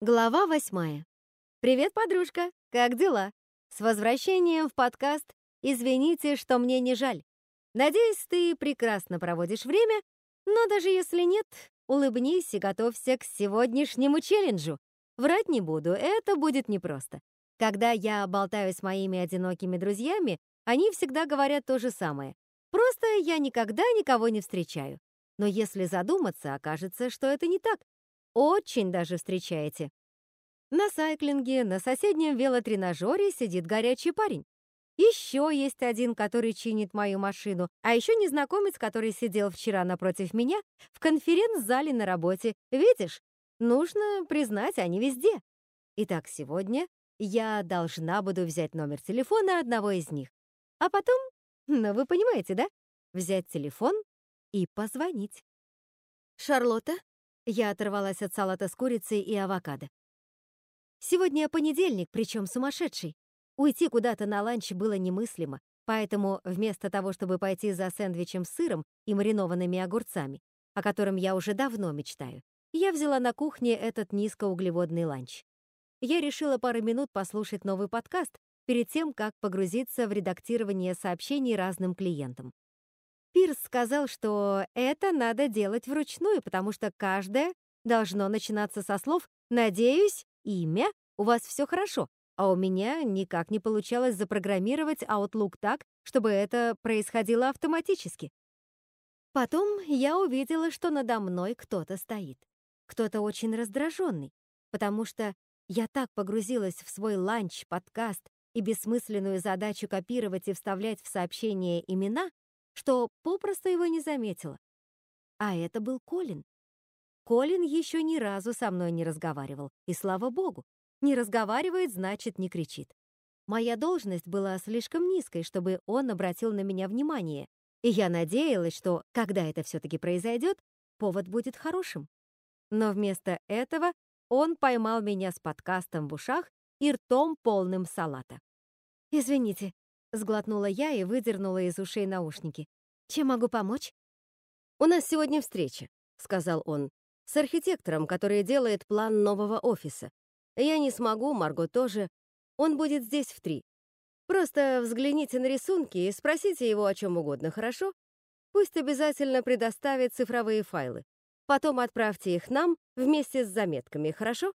Глава восьмая. «Привет, подружка! Как дела? С возвращением в подкаст «Извините, что мне не жаль». Надеюсь, ты прекрасно проводишь время, но даже если нет, улыбнись и готовься к сегодняшнему челленджу. Врать не буду, это будет непросто. Когда я болтаю с моими одинокими друзьями, они всегда говорят то же самое. Просто я никогда никого не встречаю. Но если задуматься, окажется, что это не так. Очень даже встречаете. На сайклинге, на соседнем велотренажере сидит горячий парень. Еще есть один, который чинит мою машину, а еще незнакомец, который сидел вчера напротив меня в конференц-зале на работе. Видишь, нужно признать, они везде. Итак, сегодня я должна буду взять номер телефона одного из них. А потом, ну вы понимаете, да? Взять телефон и позвонить. Шарлотта, я оторвалась от салата с курицей и авокадо. Сегодня понедельник, причем сумасшедший. Уйти куда-то на ланч было немыслимо, поэтому вместо того, чтобы пойти за сэндвичем с сыром и маринованными огурцами, о котором я уже давно мечтаю, я взяла на кухне этот низкоуглеводный ланч. Я решила пару минут послушать новый подкаст перед тем, как погрузиться в редактирование сообщений разным клиентам. Пирс сказал, что это надо делать вручную, потому что каждое должно начинаться со слов «надеюсь», «имя», «у вас все хорошо», а у меня никак не получалось запрограммировать Outlook так, чтобы это происходило автоматически. Потом я увидела, что надо мной кто-то стоит. Кто-то очень раздраженный, потому что я так погрузилась в свой ланч, подкаст и бессмысленную задачу копировать и вставлять в сообщения имена, что попросту его не заметила. А это был Колин. Колин еще ни разу со мной не разговаривал, и слава богу. Не разговаривает, значит, не кричит. Моя должность была слишком низкой, чтобы он обратил на меня внимание, и я надеялась, что, когда это все-таки произойдет, повод будет хорошим. Но вместо этого он поймал меня с подкастом в ушах и ртом полным салата. «Извините, Сглотнула я и выдернула из ушей наушники. «Чем могу помочь?» «У нас сегодня встреча», — сказал он, «с архитектором, который делает план нового офиса. Я не смогу, Марго тоже. Он будет здесь в три. Просто взгляните на рисунки и спросите его о чем угодно, хорошо? Пусть обязательно предоставит цифровые файлы. Потом отправьте их нам вместе с заметками, хорошо?»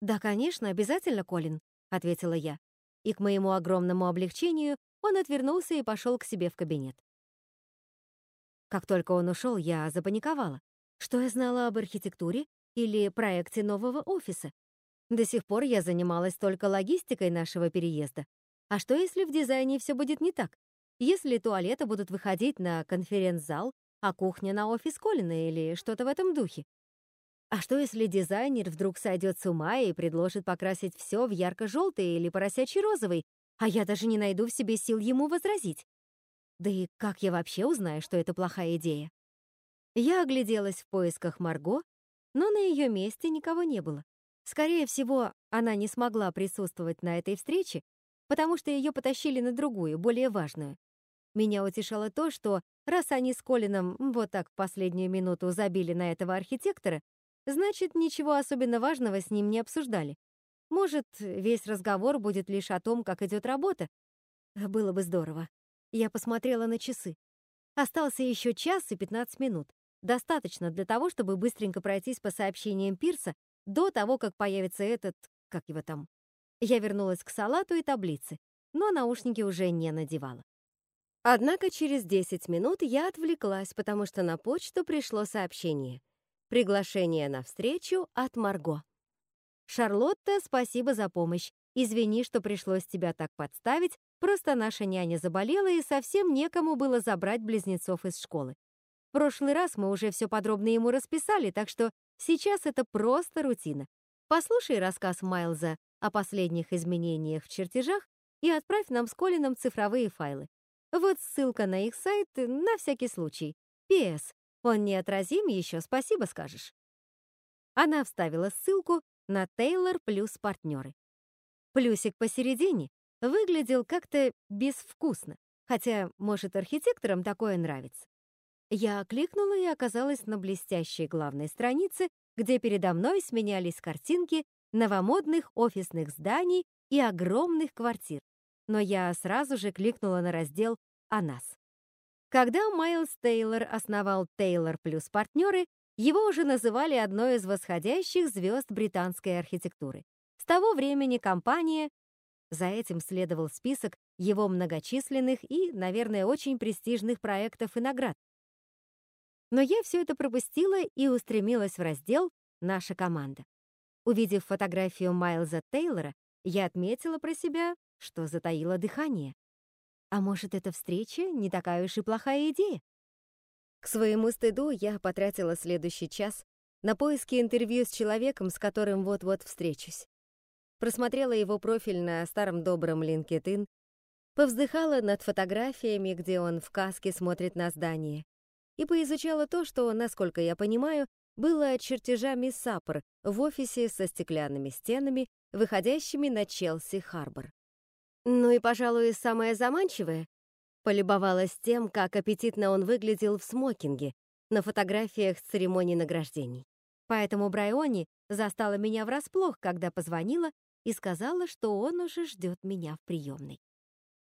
«Да, конечно, обязательно, Колин», — ответила я и, к моему огромному облегчению, он отвернулся и пошел к себе в кабинет. Как только он ушел, я запаниковала. Что я знала об архитектуре или проекте нового офиса? До сих пор я занималась только логистикой нашего переезда. А что, если в дизайне все будет не так? Если туалеты будут выходить на конференц-зал, а кухня на офис Колина или что-то в этом духе? А что, если дизайнер вдруг сойдет с ума и предложит покрасить все в ярко-желтый или поросячий розовый, а я даже не найду в себе сил ему возразить? Да и как я вообще узнаю, что это плохая идея? Я огляделась в поисках Марго, но на ее месте никого не было. Скорее всего, она не смогла присутствовать на этой встрече, потому что ее потащили на другую, более важную. Меня утешало то, что раз они с Колином вот так в последнюю минуту забили на этого архитектора, Значит, ничего особенно важного с ним не обсуждали. Может, весь разговор будет лишь о том, как идет работа? Было бы здорово. Я посмотрела на часы. Остался еще час и 15 минут. Достаточно для того, чтобы быстренько пройтись по сообщениям Пирса до того, как появится этот, как его там. Я вернулась к салату и таблице, но наушники уже не надевала. Однако через 10 минут я отвлеклась, потому что на почту пришло сообщение. Приглашение на встречу от Марго. «Шарлотта, спасибо за помощь. Извини, что пришлось тебя так подставить, просто наша няня заболела и совсем некому было забрать близнецов из школы. В прошлый раз мы уже все подробно ему расписали, так что сейчас это просто рутина. Послушай рассказ Майлза о последних изменениях в чертежах и отправь нам с Колином цифровые файлы. Вот ссылка на их сайт на всякий случай. П.С. Он неотразим, еще спасибо скажешь. Она вставила ссылку на Тейлор плюс партнеры. Плюсик посередине выглядел как-то безвкусно, хотя, может, архитекторам такое нравится. Я кликнула и оказалась на блестящей главной странице, где передо мной сменялись картинки новомодных офисных зданий и огромных квартир. Но я сразу же кликнула на раздел «О нас». Когда Майлз Тейлор основал Тейлор плюс партнеры, его уже называли одной из восходящих звезд британской архитектуры. С того времени компания, за этим следовал список его многочисленных и, наверное, очень престижных проектов и наград. Но я все это пропустила и устремилась в раздел «Наша команда». Увидев фотографию Майлза Тейлора, я отметила про себя, что затаила дыхание. А может, эта встреча не такая уж и плохая идея? К своему стыду я потратила следующий час на поиски интервью с человеком, с которым вот-вот встречусь. Просмотрела его профиль на старом добром LinkedIn, повздыхала над фотографиями, где он в каске смотрит на здание, и поизучала то, что, насколько я понимаю, было чертежами Саппор в офисе со стеклянными стенами, выходящими на Челси-Харбор. Ну и, пожалуй, самое заманчивое — полюбовалась тем, как аппетитно он выглядел в смокинге на фотографиях с церемонии награждений. Поэтому Брайони застала меня врасплох, когда позвонила и сказала, что он уже ждет меня в приемной.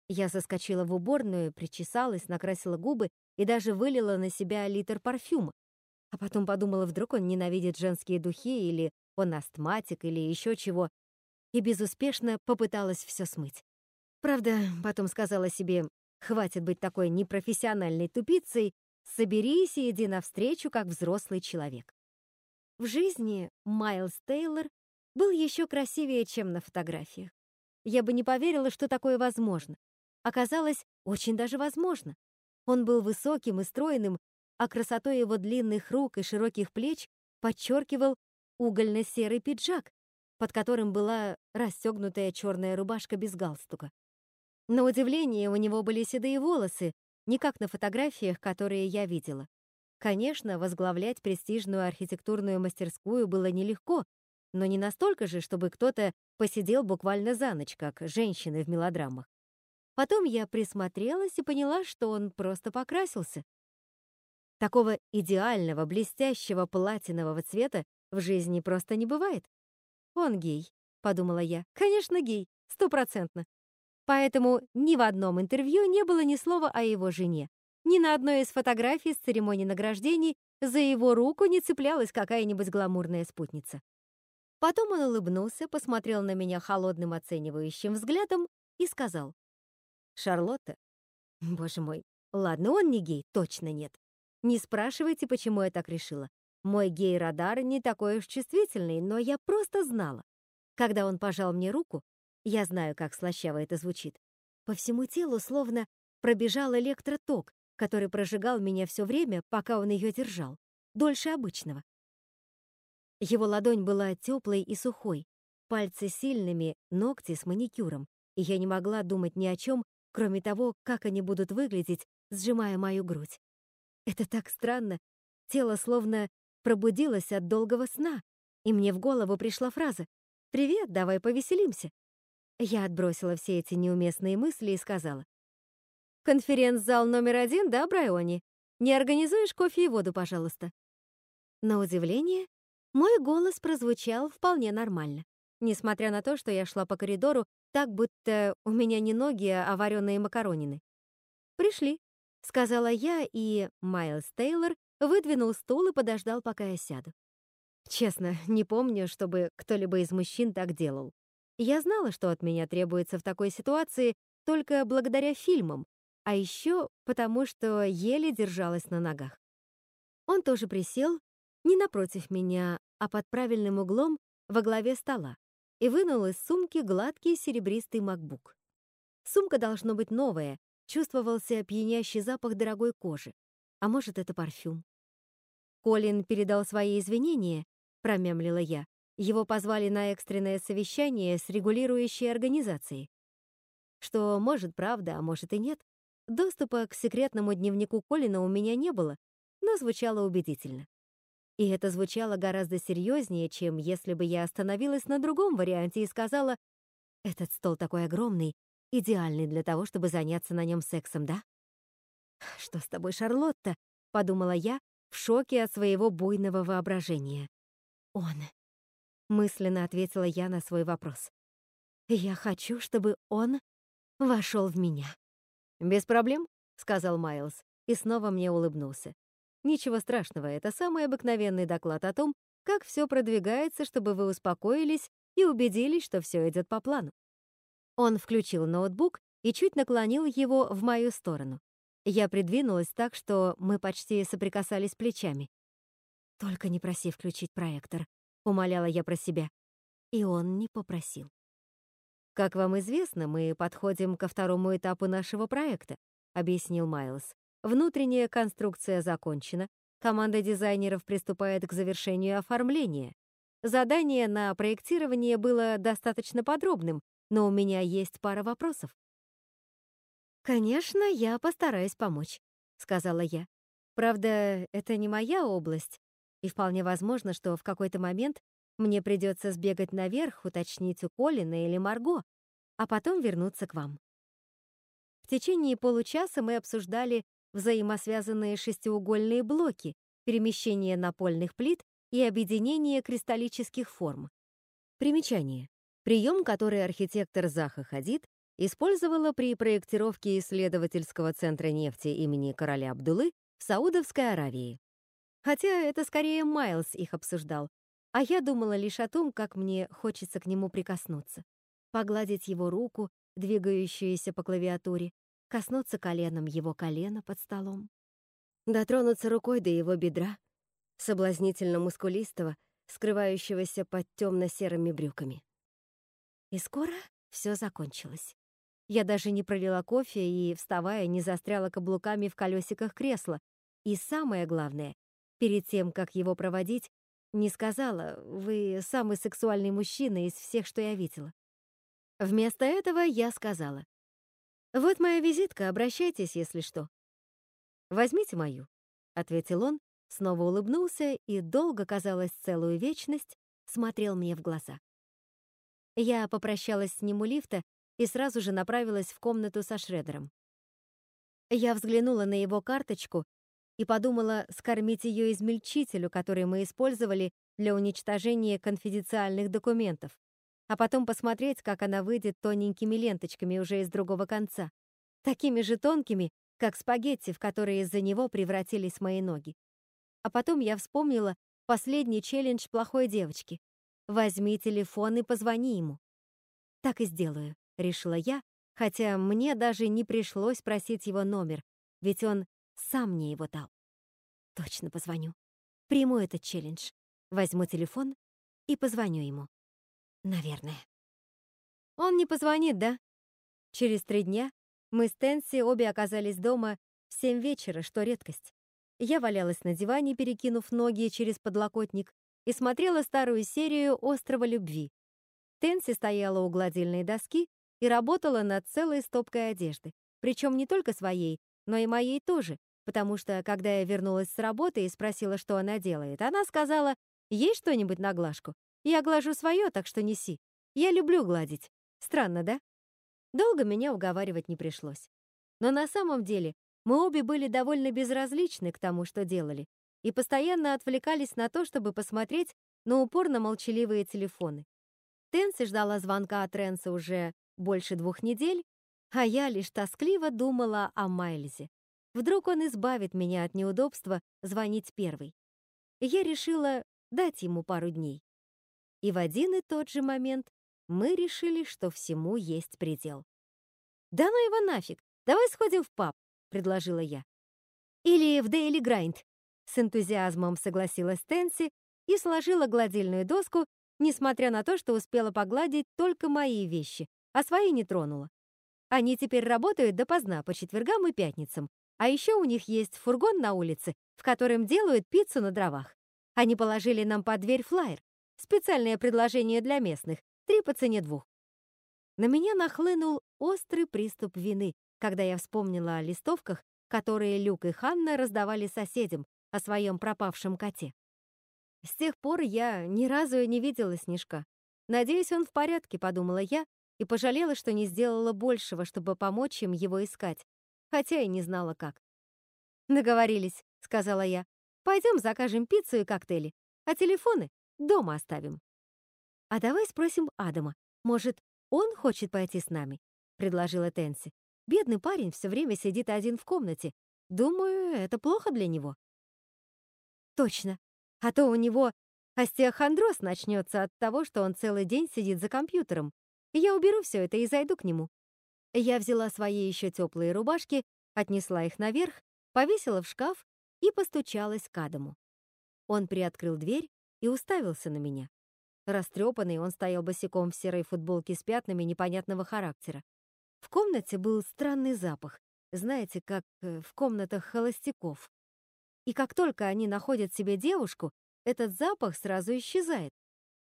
Я заскочила в уборную, причесалась, накрасила губы и даже вылила на себя литр парфюма. А потом подумала, вдруг он ненавидит женские духи или он астматик или еще чего, и безуспешно попыталась все смыть. Правда, потом сказала себе, хватит быть такой непрофессиональной тупицей, соберись и иди навстречу, как взрослый человек. В жизни Майлз Тейлор был еще красивее, чем на фотографиях. Я бы не поверила, что такое возможно. Оказалось, очень даже возможно. Он был высоким и стройным, а красотой его длинных рук и широких плеч подчеркивал угольно-серый пиджак, под которым была расстегнутая черная рубашка без галстука. На удивление, у него были седые волосы, не как на фотографиях, которые я видела. Конечно, возглавлять престижную архитектурную мастерскую было нелегко, но не настолько же, чтобы кто-то посидел буквально за ночь, как женщины в мелодрамах. Потом я присмотрелась и поняла, что он просто покрасился. Такого идеального, блестящего платинового цвета в жизни просто не бывает. Он гей, подумала я. Конечно, гей, стопроцентно. Поэтому ни в одном интервью не было ни слова о его жене. Ни на одной из фотографий с церемонии награждений за его руку не цеплялась какая-нибудь гламурная спутница. Потом он улыбнулся, посмотрел на меня холодным оценивающим взглядом и сказал. «Шарлотта? Боже мой, ладно, он не гей, точно нет. Не спрашивайте, почему я так решила. Мой гей-радар не такой уж чувствительный, но я просто знала. Когда он пожал мне руку, я знаю, как слащаво это звучит, по всему телу словно пробежал электроток, который прожигал меня все время, пока он ее держал, дольше обычного. Его ладонь была теплой и сухой, пальцы сильными, ногти с маникюром, и я не могла думать ни о чем, кроме того, как они будут выглядеть, сжимая мою грудь. Это так странно. Тело словно пробудилось от долгого сна, и мне в голову пришла фраза «Привет, давай повеселимся». Я отбросила все эти неуместные мысли и сказала «Конференц-зал номер один, да, Брайони? Не организуешь кофе и воду, пожалуйста?» На удивление, мой голос прозвучал вполне нормально, несмотря на то, что я шла по коридору так, будто у меня не ноги, а вареные макаронины. «Пришли», — сказала я, и Майлз Тейлор выдвинул стул и подождал, пока я сяду. Честно, не помню, чтобы кто-либо из мужчин так делал. Я знала, что от меня требуется в такой ситуации только благодаря фильмам, а еще потому, что еле держалась на ногах. Он тоже присел не напротив меня, а под правильным углом во главе стола, и вынул из сумки гладкий серебристый макбук. Сумка должно быть новая, чувствовался пьянящий запах дорогой кожи. А может, это парфюм. Колин передал свои извинения, промямлила я. Его позвали на экстренное совещание с регулирующей организацией. Что может правда, а может и нет. Доступа к секретному дневнику Колина у меня не было, но звучало убедительно. И это звучало гораздо серьезнее, чем если бы я остановилась на другом варианте и сказала, «Этот стол такой огромный, идеальный для того, чтобы заняться на нем сексом, да?» «Что с тобой, Шарлотта?» — подумала я, в шоке от своего буйного воображения. «Он», — мысленно ответила я на свой вопрос. «Я хочу, чтобы он вошел в меня». «Без проблем», — сказал Майлз, и снова мне улыбнулся. «Ничего страшного, это самый обыкновенный доклад о том, как все продвигается, чтобы вы успокоились и убедились, что все идет по плану». Он включил ноутбук и чуть наклонил его в мою сторону. Я придвинулась так, что мы почти соприкасались плечами. «Только не проси включить проектор», — умоляла я про себя. И он не попросил. «Как вам известно, мы подходим ко второму этапу нашего проекта», — объяснил Майлз. «Внутренняя конструкция закончена, команда дизайнеров приступает к завершению оформления. Задание на проектирование было достаточно подробным, но у меня есть пара вопросов. «Конечно, я постараюсь помочь», — сказала я. «Правда, это не моя область, и вполне возможно, что в какой-то момент мне придется сбегать наверх, уточнить у Колина или Марго, а потом вернуться к вам». В течение получаса мы обсуждали взаимосвязанные шестиугольные блоки, перемещение напольных плит и объединение кристаллических форм. Примечание. Прием, который архитектор Заха Хадид использовала при проектировке исследовательского центра нефти имени короля Абдулы в Саудовской Аравии. Хотя это скорее Майлз их обсуждал, а я думала лишь о том, как мне хочется к нему прикоснуться. Погладить его руку, двигающуюся по клавиатуре, коснуться коленом его колена под столом. Дотронуться рукой до его бедра, соблазнительно мускулистого, скрывающегося под темно-серыми брюками. И скоро все закончилось. Я даже не пролила кофе и, вставая, не застряла каблуками в колесиках кресла. И самое главное, перед тем, как его проводить, не сказала «Вы самый сексуальный мужчина из всех, что я видела». Вместо этого я сказала «Вот моя визитка, обращайтесь, если что». «Возьмите мою», — ответил он, снова улыбнулся и долго, казалось, целую вечность, смотрел мне в глаза. Я попрощалась с ним у лифта и сразу же направилась в комнату со Шредером. Я взглянула на его карточку и подумала скормить ее измельчителю, который мы использовали для уничтожения конфиденциальных документов, а потом посмотреть, как она выйдет тоненькими ленточками уже из другого конца, такими же тонкими, как спагетти, в которые из-за него превратились мои ноги. А потом я вспомнила последний челлендж плохой девочки. Возьми телефон и позвони ему. Так и сделаю. — решила я, хотя мне даже не пришлось просить его номер, ведь он сам мне его дал. Точно позвоню. Приму этот челлендж. Возьму телефон и позвоню ему. Наверное. Он не позвонит, да? Через три дня мы с Тенси обе оказались дома в семь вечера, что редкость. Я валялась на диване, перекинув ноги через подлокотник, и смотрела старую серию «Острова любви». Тенси стояла у гладильной доски и работала над целой стопкой одежды. Причем не только своей, но и моей тоже, потому что, когда я вернулась с работы и спросила, что она делает, она сказала, «Есть что-нибудь на глажку? Я глажу свое, так что неси. Я люблю гладить. Странно, да?» Долго меня уговаривать не пришлось. Но на самом деле мы обе были довольно безразличны к тому, что делали, и постоянно отвлекались на то, чтобы посмотреть на упорно молчаливые телефоны. Тенси ждала звонка от Ренса уже больше двух недель, а я лишь тоскливо думала о Майлзе. Вдруг он избавит меня от неудобства звонить первый. Я решила дать ему пару дней. И в один и тот же момент мы решили, что всему есть предел. «Да ну его нафиг! Давай сходим в паб!» — предложила я. «Или в Дейли Грайнд!» — с энтузиазмом согласилась Тенси и сложила гладильную доску, несмотря на то, что успела погладить только мои вещи, а свои не тронула. Они теперь работают допоздна по четвергам и пятницам, а еще у них есть фургон на улице, в котором делают пиццу на дровах. Они положили нам под дверь флаер. Специальное предложение для местных, три по цене двух. На меня нахлынул острый приступ вины, когда я вспомнила о листовках, которые Люк и Ханна раздавали соседям о своем пропавшем коте. С тех пор я ни разу не видела Снежка. Надеюсь, он в порядке, подумала я, и пожалела, что не сделала большего, чтобы помочь им его искать, хотя и не знала как. «Договорились», — сказала я. «Пойдем закажем пиццу и коктейли, а телефоны дома оставим». «А давай спросим Адама. Может, он хочет пойти с нами?» — предложила Тенси. «Бедный парень все время сидит один в комнате. Думаю, это плохо для него». «Точно. А то у него остеохондроз начнется от того, что он целый день сидит за компьютером. Я уберу все это и зайду к нему». Я взяла свои еще теплые рубашки, отнесла их наверх, повесила в шкаф и постучалась к Адаму. Он приоткрыл дверь и уставился на меня. Растрепанный, он стоял босиком в серой футболке с пятнами непонятного характера. В комнате был странный запах, знаете, как э, в комнатах холостяков. И как только они находят себе девушку, этот запах сразу исчезает.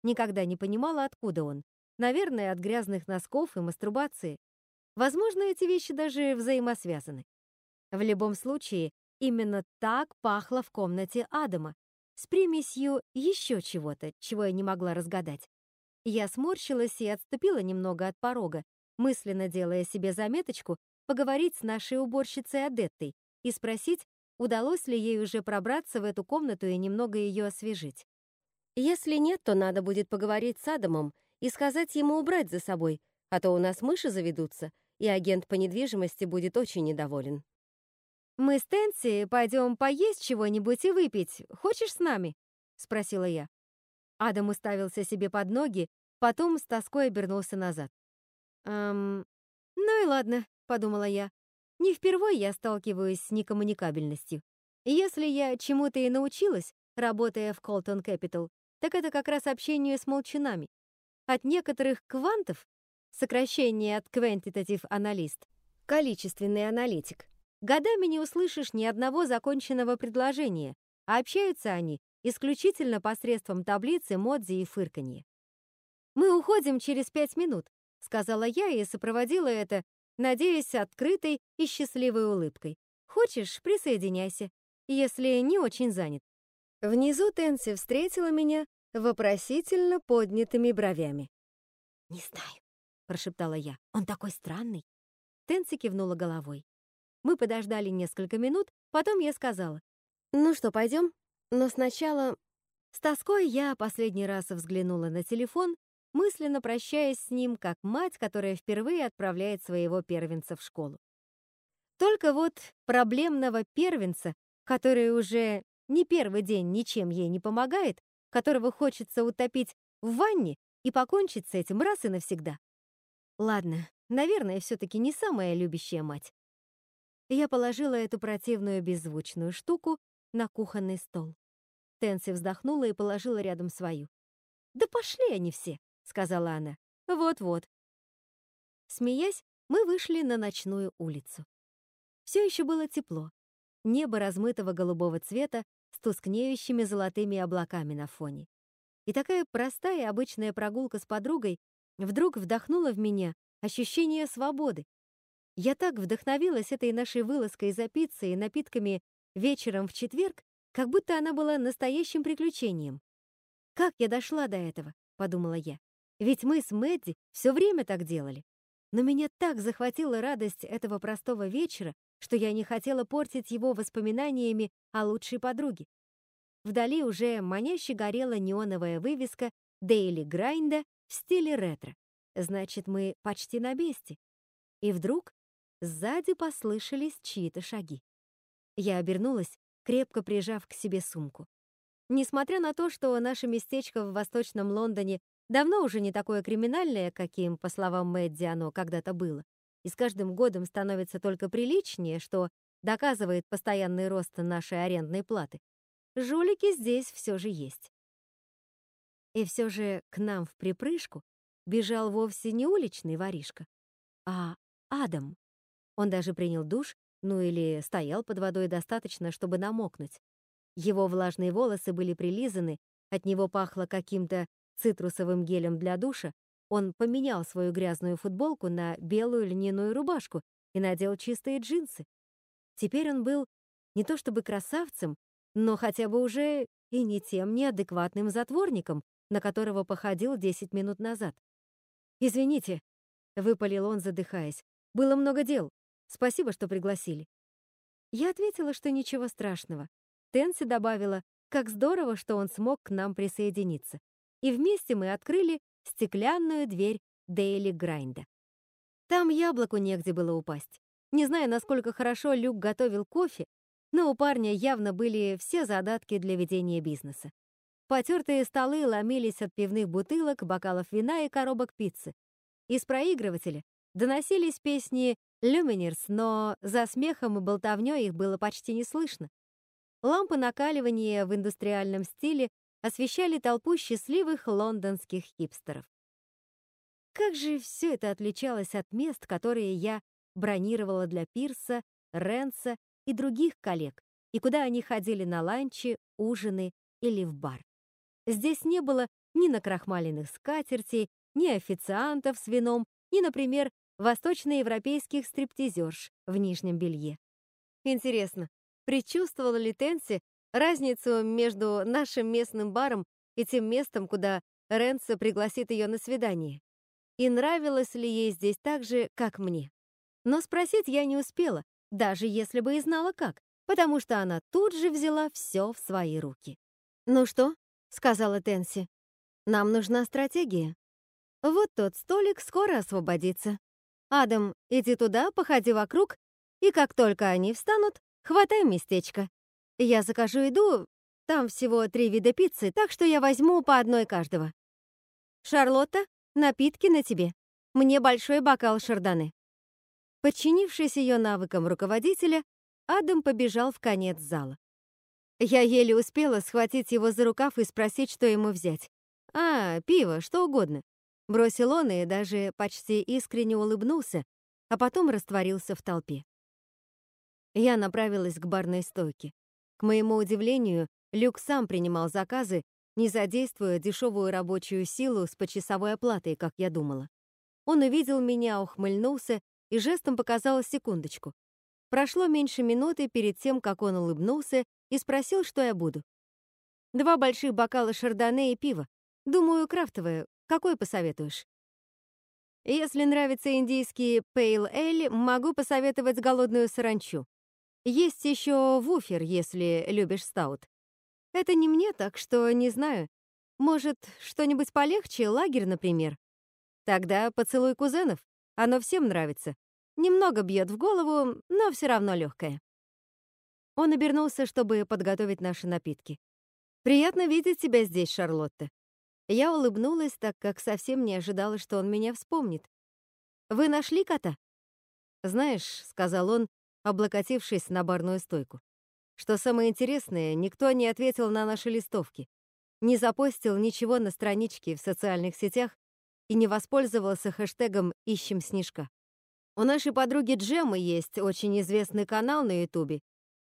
Никогда не понимала, откуда он. Наверное, от грязных носков и мастурбации. Возможно, эти вещи даже взаимосвязаны. В любом случае, именно так пахло в комнате Адама, с примесью еще чего-то, чего я не могла разгадать. Я сморщилась и отступила немного от порога, мысленно делая себе заметочку поговорить с нашей уборщицей Адеттой и спросить, удалось ли ей уже пробраться в эту комнату и немного ее освежить. Если нет, то надо будет поговорить с Адамом и сказать ему убрать за собой, а то у нас мыши заведутся, и агент по недвижимости будет очень недоволен. «Мы с Тенси пойдем поесть чего-нибудь и выпить. Хочешь с нами?» — спросила я. Адам уставился себе под ноги, потом с тоской обернулся назад. «Эм, ну и ладно», — подумала я. «Не впервой я сталкиваюсь с некоммуникабельностью. Если я чему-то и научилась, работая в Colton Capital, так это как раз общению с молчунами. От некоторых квантов, сокращение от Quantitative Analyst, количественный аналитик, Годами не услышишь ни одного законченного предложения, а общаются они исключительно посредством таблицы, модзи и фырканье. «Мы уходим через пять минут», — сказала я и сопроводила это, надеясь, открытой и счастливой улыбкой. «Хочешь, присоединяйся, если не очень занят». Внизу Тенси встретила меня вопросительно поднятыми бровями. «Не знаю», — прошептала я, — «он такой странный». Тенси кивнула головой. Мы подождали несколько минут, потом я сказала, «Ну что, пойдем? Но сначала...» С тоской я последний раз взглянула на телефон, мысленно прощаясь с ним, как мать, которая впервые отправляет своего первенца в школу. Только вот проблемного первенца, который уже не первый день ничем ей не помогает, которого хочется утопить в ванне и покончить с этим раз и навсегда. Ладно, наверное, все-таки не самая любящая мать. Я положила эту противную беззвучную штуку на кухонный стол. Тенси вздохнула и положила рядом свою. «Да пошли они все!» — сказала она. «Вот-вот». Смеясь, мы вышли на ночную улицу. Все еще было тепло. Небо размытого голубого цвета с тускнеющими золотыми облаками на фоне. И такая простая обычная прогулка с подругой вдруг вдохнула в меня ощущение свободы, я так вдохновилась этой нашей вылазкой за пиццей и напитками вечером в четверг, как будто она была настоящим приключением. «Как я дошла до этого?» — подумала я. «Ведь мы с Мэдди все время так делали. Но меня так захватила радость этого простого вечера, что я не хотела портить его воспоминаниями о лучшей подруге. Вдали уже маняще горела неоновая вывеска «Дейли Грайнда» в стиле ретро. Значит, мы почти на месте. И вдруг Сзади послышались чьи-то шаги. Я обернулась, крепко прижав к себе сумку. Несмотря на то, что наше местечко в Восточном Лондоне давно уже не такое криминальное, каким, по словам Мэдди, оно когда-то было, и с каждым годом становится только приличнее, что доказывает постоянный рост нашей арендной платы, жулики здесь все же есть. И все же к нам в припрыжку бежал вовсе не уличный воришка, а Адам. Он даже принял душ, ну или стоял под водой достаточно, чтобы намокнуть. Его влажные волосы были прилизаны, от него пахло каким-то цитрусовым гелем для душа. Он поменял свою грязную футболку на белую льняную рубашку и надел чистые джинсы. Теперь он был не то чтобы красавцем, но хотя бы уже и не тем неадекватным затворником, на которого походил 10 минут назад. «Извините», — выпалил он, задыхаясь, — «было много дел. Спасибо, что пригласили». Я ответила, что ничего страшного. Тенси добавила, как здорово, что он смог к нам присоединиться. и вместе мы открыли стеклянную дверь Дейли Грайнда. Там яблоку негде было упасть. Не знаю, насколько хорошо Люк готовил кофе, но у парня явно были все задатки для ведения бизнеса. Потертые столы ломились от пивных бутылок, бокалов вина и коробок пиццы. Из проигрывателя доносились песни «Люминерс», но за смехом и болтовнёй их было почти не слышно. Лампы накаливания в индустриальном стиле освещали толпу счастливых лондонских хипстеров. Как же все это отличалось от мест, которые я бронировала для Пирса, Ренса и других коллег, и куда они ходили на ланчи, ужины или в бар. Здесь не было ни накрахмаленных скатертей, ни официантов с вином, ни, например, восточноевропейских стриптизерш в нижнем белье. Интересно, предчувствовала ли Тенси разницу между нашим местным баром и тем местом, куда Ренса пригласит ее на свидание? И нравилось ли ей здесь так же, как мне? Но спросить я не успела, даже если бы и знала как, потому что она тут же взяла все в свои руки. «Ну что?» — сказала Тенси. «Нам нужна стратегия. Вот тот столик скоро освободится. Адам, иди туда, походи вокруг, и как только они встанут, хватай местечко. Я закажу еду, там всего три вида пиццы, так что я возьму по одной каждого. Шарлотта, напитки на тебе. Мне большой бокал шарданы. Подчинившись ее навыкам руководителя, Адам побежал в конец зала. Я еле успела схватить его за рукав и спросить, что ему взять. «А, пиво, что угодно». Бросил он и даже почти искренне улыбнулся, а потом растворился в толпе. Я направилась к барной стойке. К моему удивлению, Люк сам принимал заказы, не задействуя дешевую рабочую силу с почасовой оплатой, как я думала. Он увидел меня, ухмыльнулся и жестом показал секундочку. Прошло меньше минуты перед тем, как он улыбнулся и спросил, что я буду. Два больших бокала шардоне и пиво. Думаю, крафтовое. Какой посоветуешь? Если нравится индийский pale ale, могу посоветовать голодную саранчу. Есть еще вуфер, если любишь стаут. Это не мне, так что не знаю. Может, что-нибудь полегче, лагерь, например? Тогда поцелуй кузенов. Оно всем нравится. Немного бьет в голову, но все равно легкое. Он обернулся, чтобы подготовить наши напитки. «Приятно видеть тебя здесь, Шарлотта». Я улыбнулась, так как совсем не ожидала, что он меня вспомнит. «Вы нашли кота?» «Знаешь», — сказал он, облокотившись на барную стойку, «что самое интересное, никто не ответил на наши листовки, не запостил ничего на страничке в социальных сетях и не воспользовался хэштегом «Ищем снежка». У нашей подруги Джемы есть очень известный канал на Ютубе,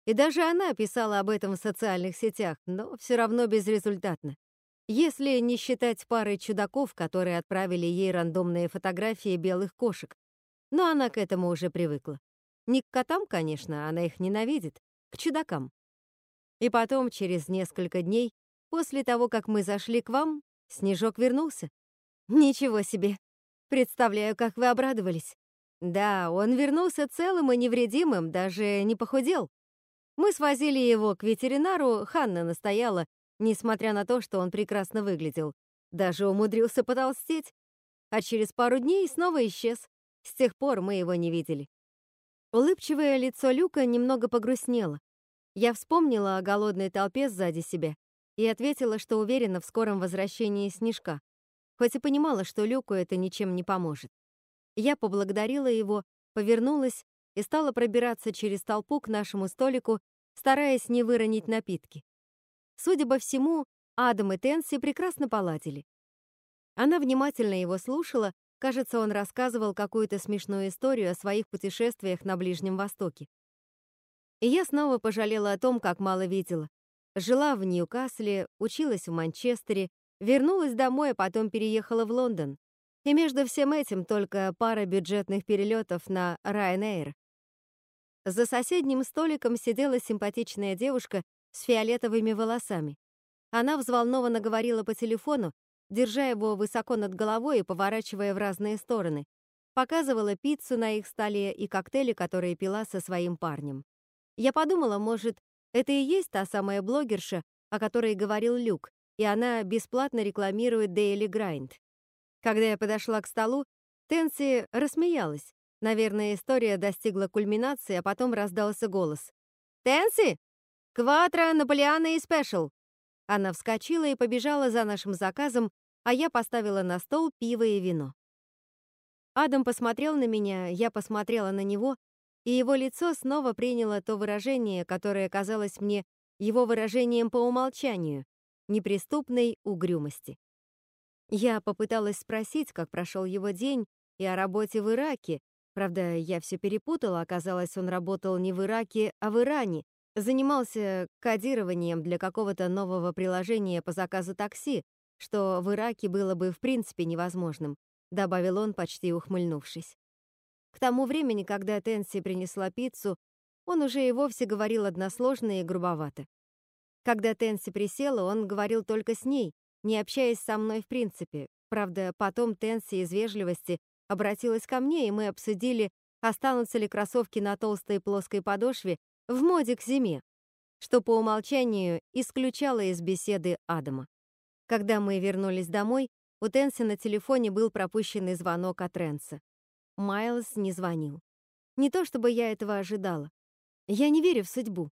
и даже она писала об этом в социальных сетях, но все равно безрезультатно. Если не считать пары чудаков, которые отправили ей рандомные фотографии белых кошек. Но она к этому уже привыкла. Не к котам, конечно, она их ненавидит, к чудакам. И потом, через несколько дней, после того, как мы зашли к вам, Снежок вернулся. Ничего себе! Представляю, как вы обрадовались. Да, он вернулся целым и невредимым, даже не похудел. Мы свозили его к ветеринару, Ханна настояла, несмотря на то, что он прекрасно выглядел. Даже умудрился потолстеть. А через пару дней снова исчез. С тех пор мы его не видели. Улыбчивое лицо Люка немного погрустнело. Я вспомнила о голодной толпе сзади себя и ответила, что уверена в скором возвращении Снежка, хоть и понимала, что Люку это ничем не поможет. Я поблагодарила его, повернулась и стала пробираться через толпу к нашему столику, стараясь не выронить напитки. Судя по всему, Адам и Тенси прекрасно поладили. Она внимательно его слушала, кажется, он рассказывал какую-то смешную историю о своих путешествиях на Ближнем Востоке. И я снова пожалела о том, как мало видела. Жила в Ньюкасле, училась в Манчестере, вернулась домой, а потом переехала в Лондон. И между всем этим только пара бюджетных перелетов на Ryanair. За соседним столиком сидела симпатичная девушка с фиолетовыми волосами. Она взволнованно говорила по телефону, держа его высоко над головой и поворачивая в разные стороны. Показывала пиццу на их столе и коктейли, которые пила со своим парнем. Я подумала, может, это и есть та самая блогерша, о которой говорил Люк, и она бесплатно рекламирует Daily Grind. Когда я подошла к столу, Тенси рассмеялась. Наверное, история достигла кульминации, а потом раздался голос. «Тенси! Кватро, Наполеона и Спешл!» Она вскочила и побежала за нашим заказом, а я поставила на стол пиво и вино. Адам посмотрел на меня, я посмотрела на него, и его лицо снова приняло то выражение, которое казалось мне его выражением по умолчанию — неприступной угрюмости. Я попыталась спросить, как прошел его день, и о работе в Ираке. Правда, я все перепутала, оказалось, он работал не в Ираке, а в Иране, занимался кодированием для какого-то нового приложения по заказу такси, что в Ираке было бы в принципе невозможным, добавил он, почти ухмыльнувшись. К тому времени, когда Тенси принесла пиццу, он уже и вовсе говорил односложно и грубовато. Когда Тенси присела, он говорил только с ней, не общаясь со мной в принципе. Правда, потом Тенси из вежливости обратилась ко мне, и мы обсудили, останутся ли кроссовки на толстой плоской подошве в моде к зиме, что по умолчанию исключало из беседы Адама. Когда мы вернулись домой, у Тенси на телефоне был пропущенный звонок от Ренса. Майлз не звонил. Не то чтобы я этого ожидала. Я не верю в судьбу,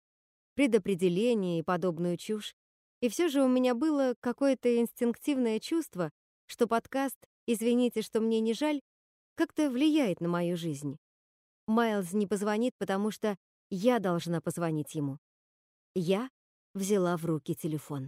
предопределение и подобную чушь. И все же у меня было какое-то инстинктивное чувство, что подкаст «Извините, что мне не жаль» как-то влияет на мою жизнь. Майлз не позвонит, потому что я должна позвонить ему. Я взяла в руки телефон.